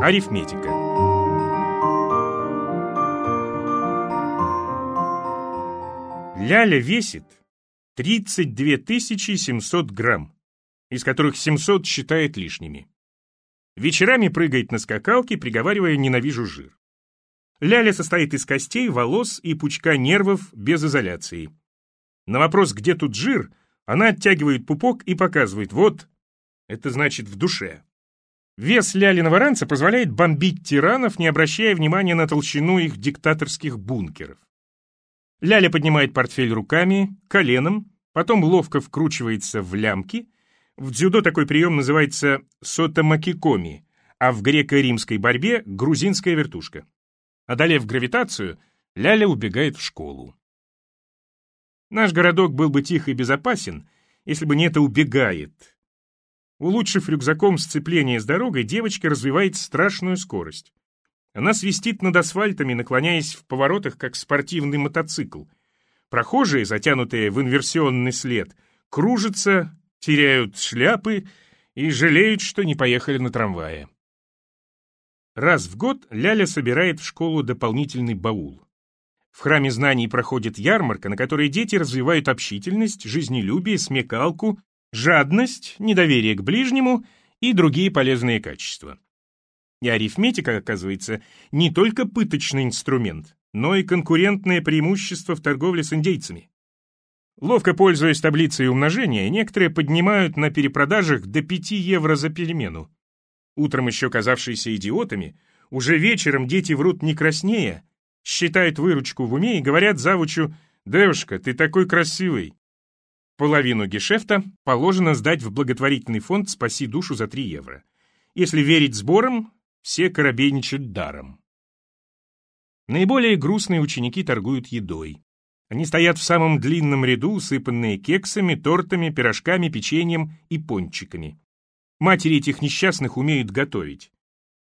Арифметика. Ляля весит 32 700 грамм, из которых 700 считает лишними. Вечерами прыгает на скакалке, приговаривая «ненавижу жир». Ляля состоит из костей, волос и пучка нервов без изоляции. На вопрос «где тут жир?» она оттягивает пупок и показывает «вот, это значит в душе». Вес Лялиного ранца позволяет бомбить тиранов, не обращая внимания на толщину их диктаторских бункеров. Ляля поднимает портфель руками, коленом, потом ловко вкручивается в лямки. В дзюдо такой прием называется сотомакикоми, а в греко-римской борьбе — грузинская вертушка. Одолев гравитацию, Ляля убегает в школу. Наш городок был бы тих и безопасен, если бы не это убегает. Улучшив рюкзаком сцепление с дорогой, девочка развивает страшную скорость. Она свистит над асфальтами, наклоняясь в поворотах, как спортивный мотоцикл. Прохожие, затянутые в инверсионный след, кружатся, теряют шляпы и жалеют, что не поехали на трамвае. Раз в год Ляля собирает в школу дополнительный баул. В храме знаний проходит ярмарка, на которой дети развивают общительность, жизнелюбие, смекалку, жадность, недоверие к ближнему и другие полезные качества. И арифметика, оказывается, не только пыточный инструмент, но и конкурентное преимущество в торговле с индейцами. Ловко пользуясь таблицей умножения, некоторые поднимают на перепродажах до 5 евро за перемену. Утром еще казавшиеся идиотами, уже вечером дети врут не краснее, считают выручку в уме и говорят завучу «Девушка, ты такой красивый». Половину гешефта положено сдать в благотворительный фонд «Спаси душу» за 3 евро. Если верить сборам, все коробейничают даром. Наиболее грустные ученики торгуют едой. Они стоят в самом длинном ряду, усыпанные кексами, тортами, пирожками, печеньем и пончиками. Матери этих несчастных умеют готовить.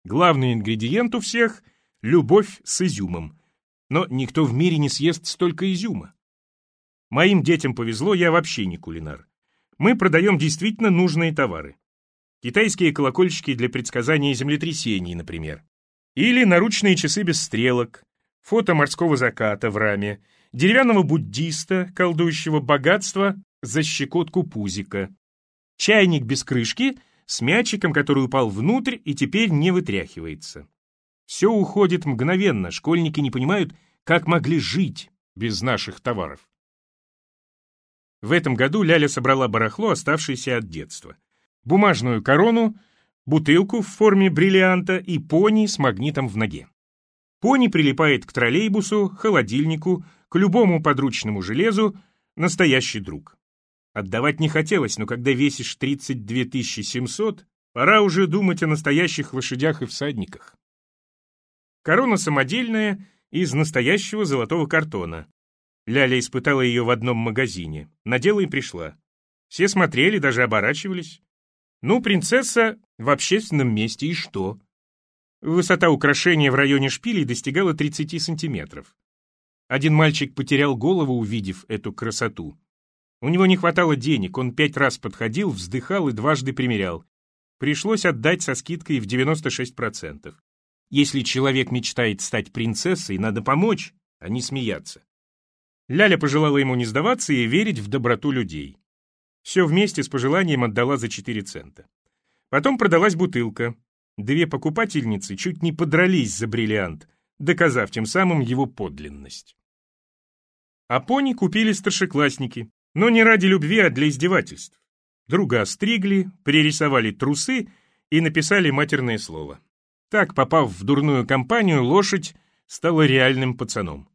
Главный ингредиент у всех — любовь с изюмом. Но никто в мире не съест столько изюма. Моим детям повезло, я вообще не кулинар. Мы продаем действительно нужные товары. Китайские колокольчики для предсказания землетрясений, например. Или наручные часы без стрелок, фото морского заката в раме, деревянного буддиста, колдующего богатство за щекотку пузика, чайник без крышки — с мячиком, который упал внутрь и теперь не вытряхивается. Все уходит мгновенно, школьники не понимают, как могли жить без наших товаров. В этом году Ляля собрала барахло, оставшееся от детства. Бумажную корону, бутылку в форме бриллианта и пони с магнитом в ноге. Пони прилипает к троллейбусу, холодильнику, к любому подручному железу, настоящий друг. Отдавать не хотелось, но когда весишь 32 700, пора уже думать о настоящих лошадях и всадниках. Корона самодельная, из настоящего золотого картона. Ляля испытала ее в одном магазине, надела и пришла. Все смотрели, даже оборачивались. Ну, принцесса в общественном месте, и что? Высота украшения в районе шпилей достигала 30 сантиметров. Один мальчик потерял голову, увидев эту красоту. У него не хватало денег, он пять раз подходил, вздыхал и дважды примерял. Пришлось отдать со скидкой в 96%. Если человек мечтает стать принцессой, надо помочь, а не смеяться. Ляля пожелала ему не сдаваться и верить в доброту людей. Все вместе с пожеланием отдала за 4 цента. Потом продалась бутылка. Две покупательницы чуть не подрались за бриллиант, доказав тем самым его подлинность. А пони купили старшеклассники. Но не ради любви, а для издевательств. Друга остригли, пририсовали трусы и написали матерное слово. Так, попав в дурную компанию, лошадь стала реальным пацаном.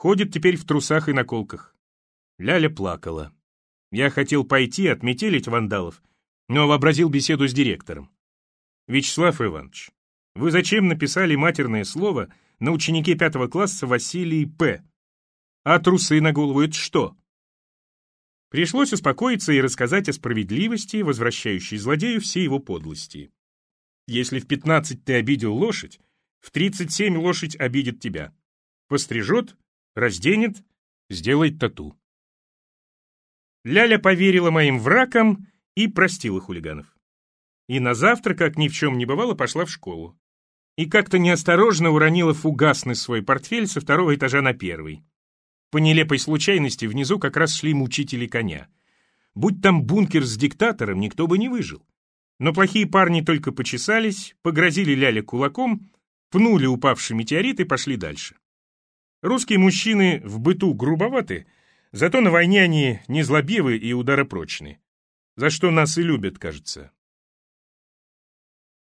Ходит теперь в трусах и наколках. Ляля плакала. Я хотел пойти отметелить вандалов, но вообразил беседу с директором. «Вячеслав Иванович, вы зачем написали матерное слово на ученике пятого класса Василий П? А трусы на голову — это что?» Пришлось успокоиться и рассказать о справедливости, возвращающей злодею все его подлости. Если в 15 ты обидел лошадь, в 37 лошадь обидит тебя. Пострижет, разденет, сделает тату. Ляля поверила моим вракам и простила хулиганов. И на завтра, как ни в чем не бывало, пошла в школу. и как-то неосторожно уронила фугасный свой портфель со второго этажа на первый. По нелепой случайности внизу как раз шли мучители коня. Будь там бункер с диктатором, никто бы не выжил. Но плохие парни только почесались, погрозили Ляля кулаком, пнули упавший метеорит и пошли дальше. Русские мужчины в быту грубоваты, зато на войне они незлобивы и ударопрочны. За что нас и любят, кажется.